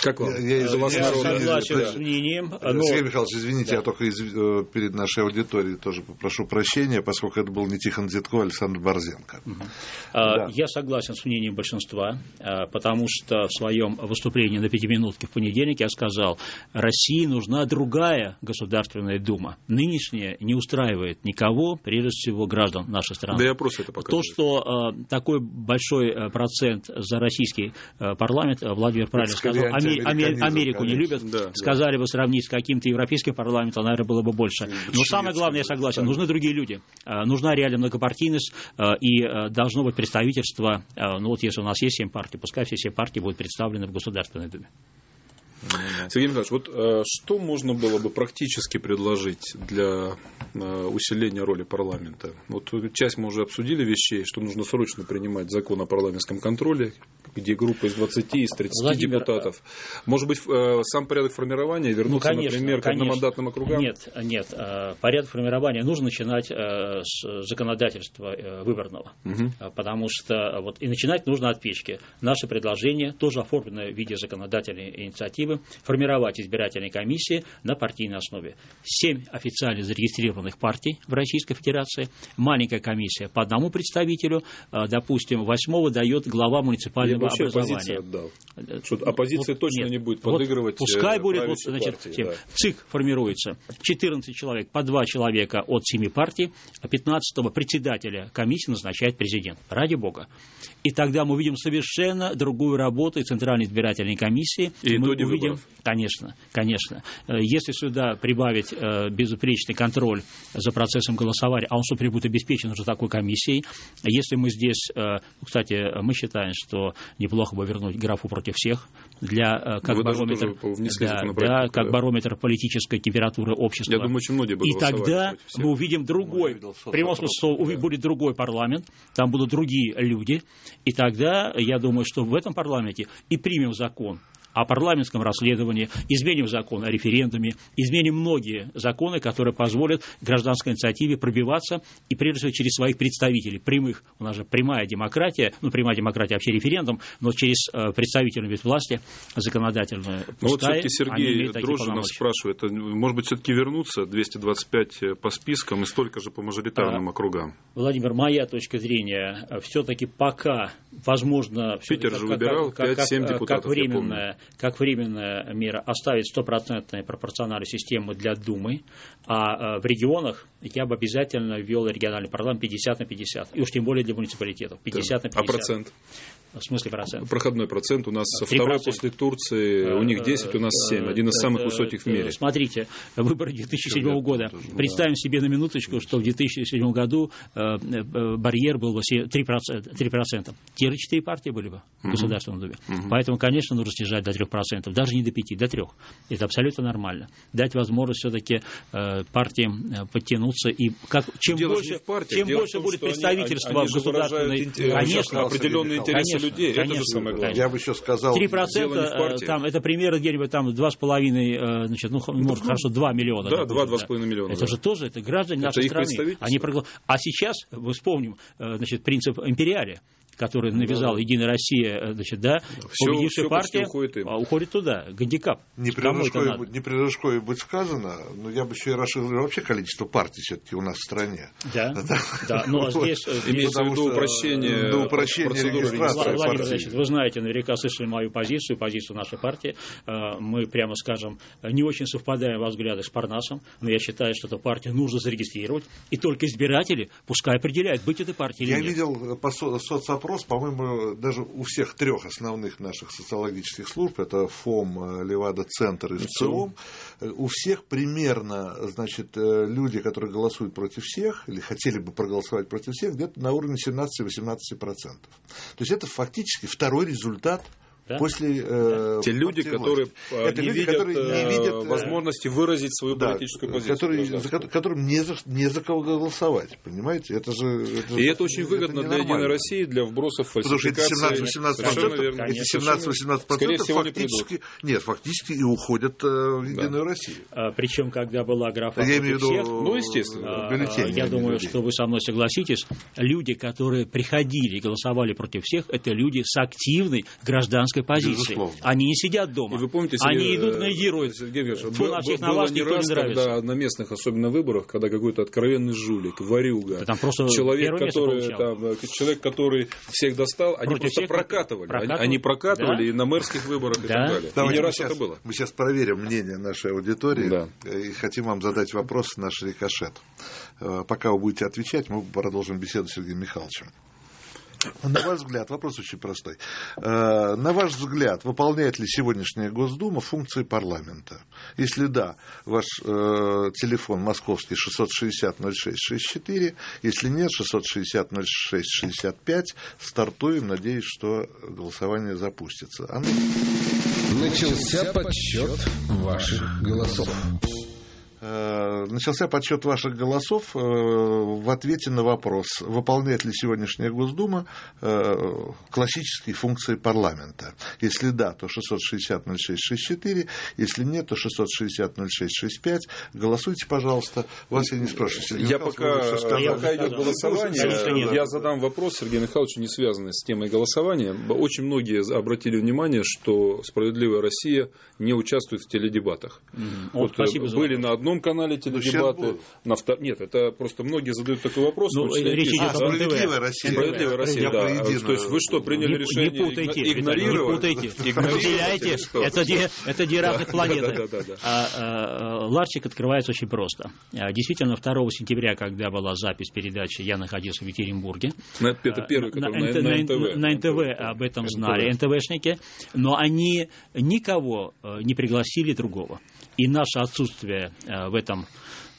Как вам? Я, я, я согласен да. с мнением. Но... Сергей Михайлович, извините, да. я только из, э, перед нашей аудиторией тоже попрошу прощения, поскольку это был не Тихон Дзитко, а Александр Борзенко. Угу. Да. Я согласен с мнением большинства, а, потому что в своем выступлении на пятиминутке в понедельник я сказал, России нужна другая Государственная Дума. Нынешняя не устраивает никого, прежде всего граждан нашей страны. Да я просто это показываю. То, что э, такой большой э, процент за российский парламент, Владимир правильно сказал, Америку не любят. Да, Сказали бы сравнить с каким-то европейским парламентом, наверное, было бы больше. Но самое главное, я согласен, нужны другие люди. А, нужна реально многопартийность а, и а, должно быть представительство. Ну вот если у нас есть семь партий, пускай все семь партий будут представлены в Государственной Думе. Сергей Михайлович, вот э, что можно было бы практически предложить для э, усиления роли парламента? Вот часть мы уже обсудили вещей, что нужно срочно принимать закон о парламентском контроле, где группа из 20, из 30 Владимир, депутатов. Может быть, э, сам порядок формирования вернуться, ну, конечно, например, к конечно. одномандатным округам? Нет, нет. Порядок формирования нужно начинать с законодательства выборного. Угу. Потому что вот, и начинать нужно от печки. Наше предложение тоже оформлено в виде законодательной инициативы чтобы формировать избирательные комиссии на партийной основе. Семь официально зарегистрированных партий в Российской Федерации, маленькая комиссия по одному представителю, а, допустим, восьмого дает глава муниципального Я образования. Отдал. Что оппозиция вот, точно нет, не будет подыгрывать. Вот, пускай э, будет, вот, значит, партии, да. ЦИК формируется. 14 человек, по два человека от семи партий, а 15-го председателя комиссии назначает президент. Ради бога. И тогда мы увидим совершенно другую работу и Центральной избирательной комиссии. И мы увидим, выборов. конечно, конечно. Э, если сюда прибавить э, безупречный контроль за процессом голосования, а он, собственно, будет обеспечен уже такой комиссией, если мы здесь, э, кстати, мы считаем, что неплохо бы вернуть графу против всех для как Вы барометр, да, да, как да. барометр политической температуры общества. Я думаю, очень многие будут И тогда мы увидим другой, в прямом смысле, будет другой парламент, там будут другие люди, и тогда я думаю, что в этом парламенте и примем закон о парламентском расследовании, изменим закон о референдуме, изменим многие законы, которые позволят гражданской инициативе пробиваться и, прежде всего, через своих представителей, прямых. У нас же прямая демократия, ну, прямая демократия вообще референдум, но через э, представительную ветвь власти, законодательную. Ну, вот все-таки Сергей Дрожжинов спрашивает, может быть, все-таки вернуться 225 э, по спискам и столько же по мажоритарным а, округам? Владимир, моя точка зрения, э, все-таки пока, возможно... Питер же выбирал 5-7 депутатов, как временная как временная мера оставить стопроцентную пропорциональную систему для Думы, а э, в регионах я бы обязательно ввел региональный парламент 50 на 50, и уж тем более для муниципалитетов 50 да. на 50. А процент? В смысле процент? Проходной процент у нас 3%. второй после Турции, у них 10, у нас 7, один из самых высоких в мире. Смотрите, выборы 2007 года. Представим себе на минуточку, что в 2007 году барьер был 3%. 3%. Те же четыре партии были бы в Государственном Думе. Поэтому, конечно, нужно снижать до 3%, даже не до 5%, до 3%. Это абсолютно нормально. Дать возможность все-таки партиям подтянуться. И как, чем дело больше, партии, чем больше том, будет представительства они, они в государственной... Конечно, определенные интересы людей. Конечно, это же самое главное. Я бы еще сказал... 3% там, это примерно где-нибудь там 2,5, значит, ну, может, хорошо, 2 миллиона. Да, 2-2,5 миллиона. Это да. же тоже, это граждане это нашей страны. Они прогла... А сейчас, мы вспомним, значит, принцип империалия который навязала да. Единая Россия, э, значит, да, все, победившая все партия уходит, им. А уходит туда, гандикап. Не при, Рожкове, не при Рожкове будет сказано, но я бы еще и расширил вообще количество партий все-таки у нас в стране. Да, да, ну а здесь... Э, Имеется в виду упрощение, до упрощения регистрации Владимир Ильич, вы знаете, наверняка слышали мою позицию, позицию нашей партии. Э, мы, прямо скажем, не очень совпадаем во взглядах с Парнасом, но я считаю, что эту партию нужно зарегистрировать, и только избиратели пускай определяют, быть этой партией или нет. Я видел по соцопросам опрос, по-моему, даже у всех трех основных наших социологических служб, это ФОМ, Левада-центр и ВЦИОМ, у всех примерно, значит, э, люди, которые голосуют против всех, или хотели бы проголосовать против всех, где-то на уровне 17-18%. То есть это фактически второй результат да? После, э, Те люди, которые, э, это не, люди, видят, которые не видят э, возможности выразить свою да, политическую позицию. Которые, за, которым не за, не за кого голосовать, понимаете? Это же, это, И это очень выгодно это для Единой России, для вбросов фальсификации. Потому что эти 17-18% эти 17-18% фактически, не нет, фактически и уходят э, в Единую да. Россию. А, причем, когда была графа я имею в виду, всех, ну, естественно, а, бюллетень, я, я думаю, людей. что вы со мной согласитесь, люди, которые приходили и голосовали против всех, это люди с активной гражданской гражданской позиции. Безусловно. Они не сидят дома. И вы помните, Они идут наигируют. Сергей Георгиевич, Фу, на всех на не раз, не когда на местных, особенно выборах, когда какой-то откровенный жулик, варюга, да, там просто человек, который, там, э, человек, который всех достал, они Против просто всех прокатывали. прокатывали. Они, они прокатывали да? и на мэрских выборах да? и так далее. Давайте и не раз сейчас, это было. Мы сейчас проверим мнение нашей аудитории да. и хотим вам задать вопрос, наш рикошет. Э, пока вы будете отвечать, мы продолжим беседу с Сергеем Михайловичем. На ваш взгляд, вопрос очень простой. Э, на ваш взгляд, выполняет ли сегодняшняя Госдума функции парламента? Если да, ваш э, телефон московский 660-06-64, если нет, 660-06-65, стартуем, надеюсь, что голосование запустится. Оно... Начался подсчет ваших голосов. Э, начался подсчет ваших голосов э, в ответе на вопрос, выполняет ли сегодняшняя Госдума э, классические функции парламента. Если да, то 660-06-64, если нет, то 660-06-65. Голосуйте, пожалуйста. Вас я не спрашиваю. Сергей я пока, пока идет голосование, я задам вопрос Сергею Михайловичу, не связанный с темой голосования. Очень многие обратили внимание, что «Справедливая Россия» не участвует в теледебатах. Mm-hmm. Вот, вот, были на одном одном канале теледебаты, на втор... Нет, это просто многие задают такой вопрос. Ну, речь идет а, о справедливой России. Справедливая Россия, да. То есть вы что, приняли не, решение не путайте, игнорировать? Не путайте, разделяйте. Это две, это две разных планеты. А, а, Ларчик открывается очень просто. Действительно, 2 сентября, когда была запись передачи, я находился в Екатеринбурге. Это первый, который на, на, НТВ. На НТВ об этом знали НТВшники, но они никого не пригласили другого. И наше отсутствие э, в этом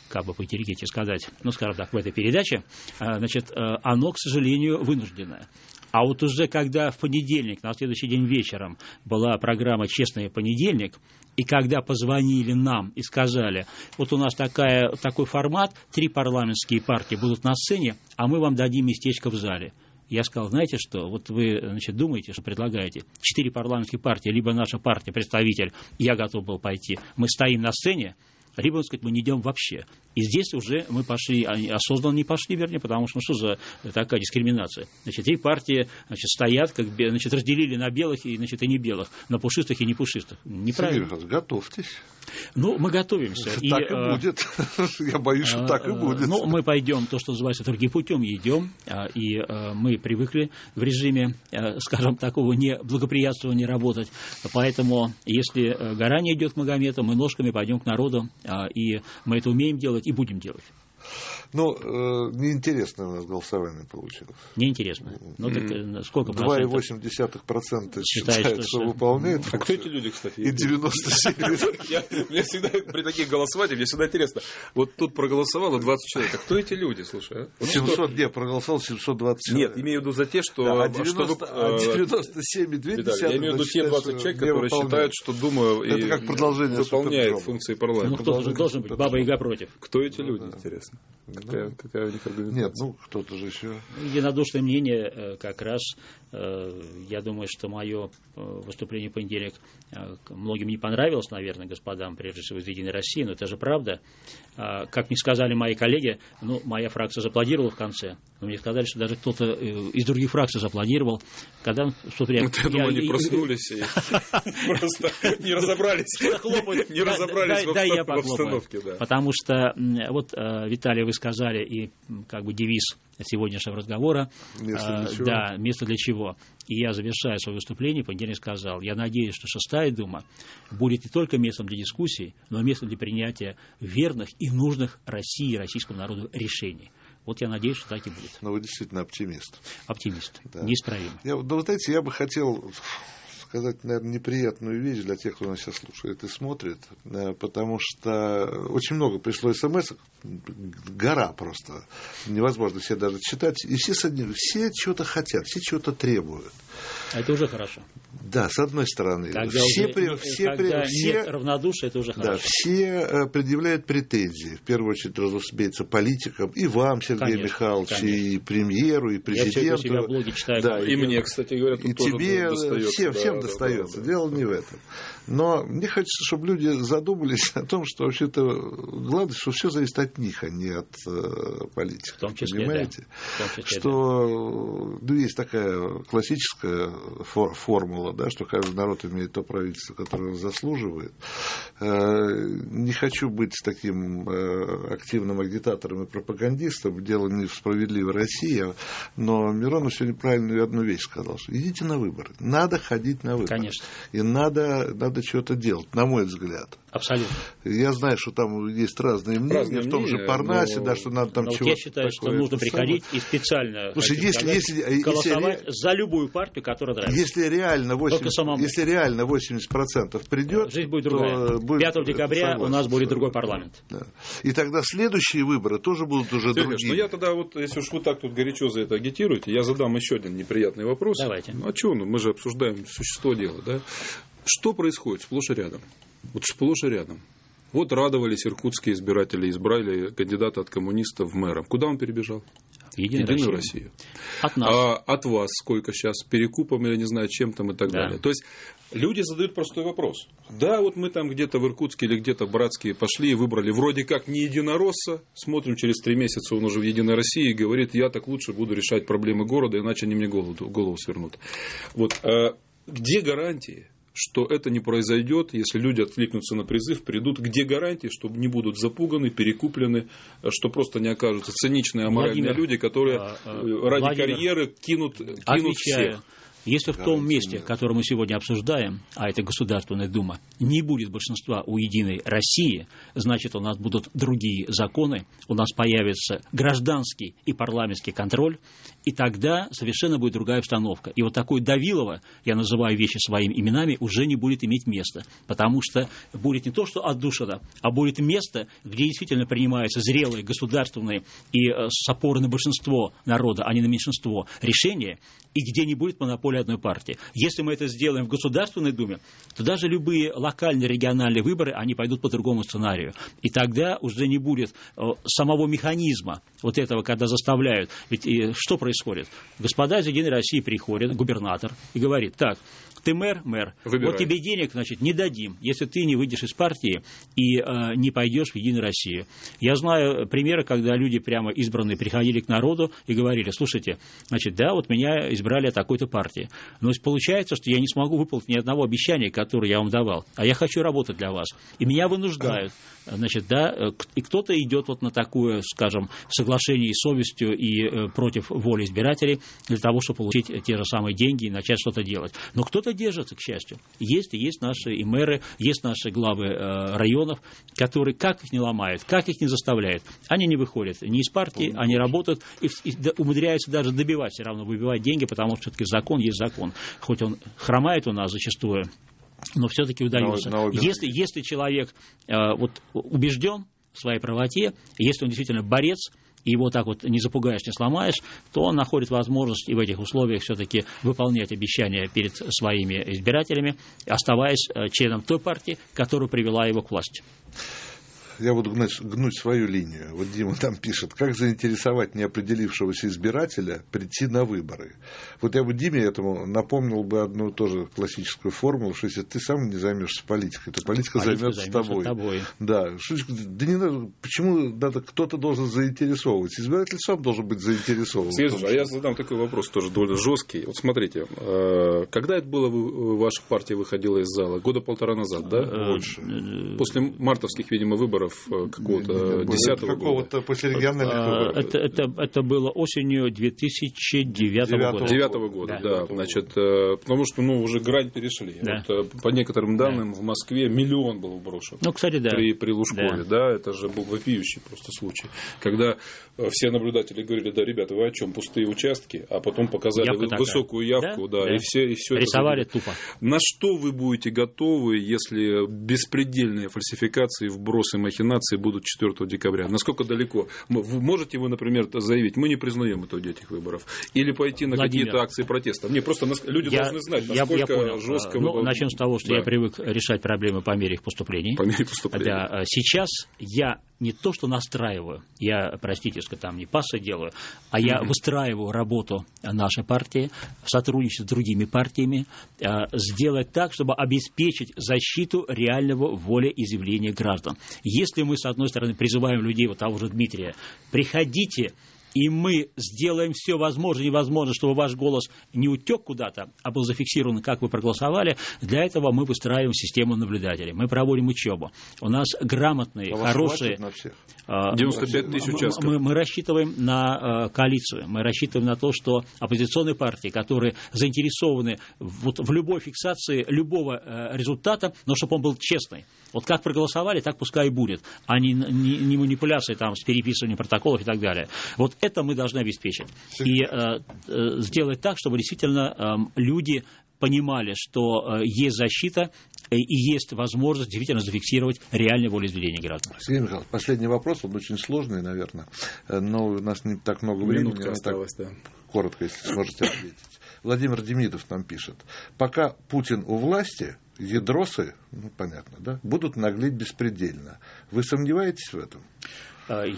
как бы по этикете сказать, ну, скажем так, в этой передаче, э, значит, э, оно, к сожалению, вынужденное. А вот уже когда в понедельник, на следующий день вечером, была программа «Честный понедельник», и когда позвонили нам и сказали, вот у нас такая, такой формат, три парламентские партии будут на сцене, а мы вам дадим местечко в зале – я сказал, знаете что, вот вы значит, думаете, что предлагаете. Четыре парламентские партии, либо наша партия, представитель, я готов был пойти. Мы стоим на сцене, либо, так сказать, мы не идем вообще. И здесь уже мы пошли, осознанно не пошли, вернее, потому что, ну что за такая дискриминация? Значит, три партии значит, стоят, как, значит, разделили на белых и, значит, и не белых, на пушистых и не пушистых. Неправильно. Сергей готовьтесь. Ну, мы готовимся. И, так и э, будет. Я боюсь, что так и э, будет. Ну, мы пойдем, то, что называется, другим путем идем, а, и э, мы привыкли в режиме, скажем, такого неблагоприятствования работать. Поэтому, если гора не идет к Магомету, мы ножками пойдем к народу, а, и мы это умеем делать и будем делать. Ну, э, неинтересно у нас голосование получилось. Неинтересно. Ну, так, э, сколько 2,8% считают, что выполняют. А кто эти люди, кстати? И 97. Мне всегда при таких голосованиях, мне всегда интересно. Вот тут проголосовало 20 человек. А кто эти люди, слушай? 700, где проголосовал 720 человек. Нет, имею в виду за те, что... а 97,2 Я имею в виду те 20 человек, которые считают, что Дума Это как продолжение выполняет функции парламента. Ну, же должен быть, Баба Яга против. Кто эти люди, интересно? Какая, какая у них организация? Нет, ну, кто-то же еще. Единодушное мнение как раз, я думаю, что мое выступление в понедельник многим не понравилось, наверное, господам, прежде всего, из «Единой России», но это же правда. Как мне сказали мои коллеги, ну, моя фракция запланировала в конце, но мне сказали, что даже кто-то из других фракций запланировал, когда, собственно, я, я думаю, они проснулись и просто не разобрались, не разобрались в обстановке. Потому что, вот, Виталий, вы сказали, и как бы девиз сегодняшнего разговора. Место для чего? Да, место для чего. И я, завершая свое выступление, понедельник сказал, я надеюсь, что шестая дума будет не только местом для дискуссий, но и местом для принятия верных и нужных России и российскому народу решений. Вот я надеюсь, что так и будет. Но вы действительно оптимист. Оптимист. Да. Неисправимый. Я, вот знаете, я бы хотел сказать, наверное, неприятную вещь для тех, кто нас сейчас слушает и смотрит, потому что очень много пришло смс, гора просто, невозможно все даже читать, и все, все чего-то хотят, все чего-то требуют. А это уже хорошо. Да, с одной стороны. Когда все, уже, при, все, когда при, все, нет равнодушия, это уже хорошо. Да, все предъявляют претензии, в первую очередь, разумеется, политикам, и вам, Сергей конечно, Михайлович, конечно. и премьеру, и президенту. Я блоге читаю. Да, и, и мне, кстати говоря, тут и тоже тебе, достается. Всем, да, всем да, достается. Да, да, Дело не в этом. Но мне хочется, чтобы люди задумались о том, что вообще-то главное, что все зависит от них, а не от э, политиков. В том числе, понимаете? Да. В том числе, что ну, есть такая классическая фор- формула, да, что каждый народ имеет то правительство, которое он заслуживает. Э, не хочу быть таким э, активным агитатором и пропагандистом, дело не в справедливой России, но Миронов сегодня правильную одну вещь сказал, что идите на выборы. Надо ходить на выборы. Конечно. И надо, надо что-то делать, на мой взгляд. Абсолютно. Я знаю, что там есть разные мнения, Разные в том же мнения, Парнасе, но- да, что надо там Но вот чего-то я считаю, что такое нужно это приходить самое. и специально Слушай, если- сказать, если- если голосовать ре- за любую партию, которая нравится. Если реально, 80, самому. если реально 80% придет, Жизнь будет то другая. будет- 5 декабря согласен, у нас будет другой парламент. Да. И тогда следующие выборы тоже будут уже Сереж, другие. ну я тогда вот, если уж вы так тут горячо за это агитируете, я задам еще один неприятный вопрос. Давайте. Ну а что, ну, мы же обсуждаем существо дела, да? Что происходит сплошь и рядом? Вот сплошь и рядом. Вот радовались иркутские избиратели, избрали кандидата от коммунистов в мэра. Куда он перебежал? Единую Россия. Россию. От нас. А от вас сколько сейчас? Перекупом или не знаю чем там и так Да. далее. То есть люди задают простой вопрос. Да, вот мы там где-то в Иркутске или где-то братские пошли и выбрали вроде как не единоросса. Смотрим, через три месяца он уже в Единой России и говорит, я так лучше буду решать проблемы города, иначе они мне голову, голову свернут. Вот а где гарантии? Что это не произойдет, если люди откликнутся на призыв, придут, где гарантии, что не будут запуганы, перекуплены, что просто не окажутся циничные, аморальные Владимир, люди, которые а, а, ради Владимир, карьеры кинут, кинут Отвечаю. всех. Если в том месте, которое мы сегодня обсуждаем, а это Государственная Дума, не будет большинства у Единой России, значит, у нас будут другие законы, у нас появится гражданский и парламентский контроль, и тогда совершенно будет другая обстановка. И вот такое Давилово, я называю вещи своими именами, уже не будет иметь места, потому что будет не то, что отдушина, а будет место, где действительно принимаются зрелые, государственные и э, с опорой на большинство народа, а не на меньшинство решения, и где не будет монополии одной партии. Если мы это сделаем в Государственной Думе, то даже любые локальные, региональные выборы, они пойдут по другому сценарию. И тогда уже не будет э, самого механизма вот этого, когда заставляют. Ведь и что происходит? Господа из Единой России приходят, губернатор, и говорит, так, ты мэр, мэр, Выбирай. вот тебе денег, значит, не дадим, если ты не выйдешь из партии и э, не пойдешь в Единую Россию. Я знаю примеры, когда люди прямо избранные приходили к народу и говорили, слушайте, значит, да, вот меня избрали от такой-то партии, но получается, что я не смогу выполнить ни одного обещания, которое я вам давал, а я хочу работать для вас, и меня вынуждают, значит, да, э, и кто-то идет вот на такое, скажем, соглашение и совестью и э, против воли избирателей для того, чтобы получить те же самые деньги и начать что-то делать. Но кто-то держатся, к счастью. Есть и есть наши и мэры, есть наши главы э, районов, которые как их не ломают, как их не заставляют. Они не выходят ни из партии, они работают и, и умудряются даже добивать, все равно выбивать деньги, потому что все-таки закон есть закон. Хоть он хромает у нас зачастую, но все-таки удается. На, на если, если человек э, вот, убежден в своей правоте, если он действительно борец, и его так вот не запугаешь, не сломаешь, то он находит возможность и в этих условиях все-таки выполнять обещания перед своими избирателями, оставаясь э, членом той партии, которая привела его к власти я буду гнуть, гнуть свою линию. Вот Дима там пишет, как заинтересовать неопределившегося избирателя прийти на выборы. Вот я бы Диме этому напомнил бы одну тоже классическую формулу, что если ты сам не займешься политикой, то политика, политика займется тобой. тобой. Да, что, да не надо, почему надо, кто-то должен заинтересовывать? Избиратель сам должен быть заинтересован. Сергей, а я задам такой вопрос тоже довольно жесткий. Вот смотрите, э, когда это было, ваша партия выходила из зала? Года полтора назад, да? Больше. После мартовских, видимо, выборов выборов э, какого-то десятого какого-то после региональных а, выборов. Это, это, это было осенью 2009 года. 2009 года, да. да. Значит, э, потому что ну, уже грань перешли. Да. Вот, э, по некоторым данным, да. в Москве миллион был брошен. Ну, кстати, да. При, при Лужкове, да. да, это же был вопиющий просто случай. Когда все наблюдатели говорили, да, ребята, вы о чем, пустые участки, а потом показали Явка высокую такая. явку, да, да, да, и все, и все Рисовали это тупо. На что вы будете готовы, если беспредельные фальсификации, вбросы, махинации будут 4 декабря? Насколько далеко? Можете вы, например, заявить, мы не признаем итоги этих выборов? Или пойти на какие-то акции протеста? Мне просто люди я, должны знать, насколько я, я жестко... Ну, начнем с того, что да. я привык решать проблемы по мере их поступлений. По мере поступления. Да, а сейчас я не то, что настраиваю, я, простите, там не пасы делаю, а я выстраиваю работу нашей партии в сотрудничестве с другими партиями, а, сделать так, чтобы обеспечить защиту реального волеизъявления граждан. Если мы, с одной стороны, призываем людей, вот того же Дмитрия, приходите, и мы сделаем все возможное и невозможное, чтобы ваш голос не утек куда-то, а был зафиксирован, как вы проголосовали. Для этого мы выстраиваем систему наблюдателей. Мы проводим учебу. У нас грамотные, а хорошие... На всех? 95 тысяч участков. Мы, мы рассчитываем на э, коалицию, мы рассчитываем на то, что оппозиционные партии, которые заинтересованы вот в любой фиксации любого э, результата, но чтобы он был честный. Вот как проголосовали, так пускай и будет, а не, не, не манипуляции там, с переписыванием протоколов и так далее. Вот это мы должны обеспечить. И э, э, сделать так, чтобы действительно э, люди понимали, что э, есть защита э, и есть возможность действительно зафиксировать реальное волеизъявление граждан. Сергей Михайлович, последний вопрос, он очень сложный, наверное, но у нас не так много времени. Минутка осталось, так, да. Коротко, если сможете ответить. Владимир Демидов нам пишет. Пока Путин у власти, ядросы, ну, понятно, да, будут наглеть беспредельно. Вы сомневаетесь в этом?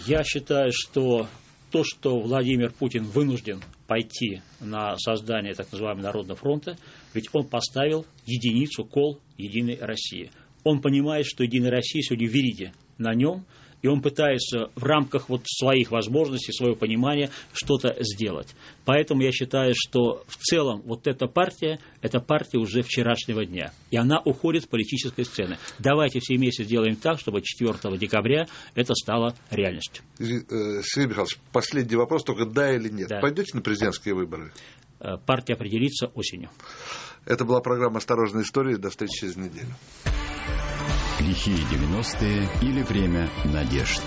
Я считаю, что то, что Владимир Путин вынужден пойти на создание так называемого Народного фронта, ведь он поставил единицу, кол Единой России. Он понимает, что Единая Россия сегодня в вериде на нем, и он пытается в рамках вот своих возможностей, своего понимания что-то сделать. Поэтому я считаю, что в целом вот эта партия, это партия уже вчерашнего дня, и она уходит с политической сцены. Давайте все вместе сделаем так, чтобы 4 декабря это стало реальностью. Э, Сергей Михайлович, последний вопрос, только да или нет. Да. Пойдете на президентские выборы? Э, партия определится осенью. Это была программа «Осторожная история». До встречи через неделю лихие 90-е или время надежд.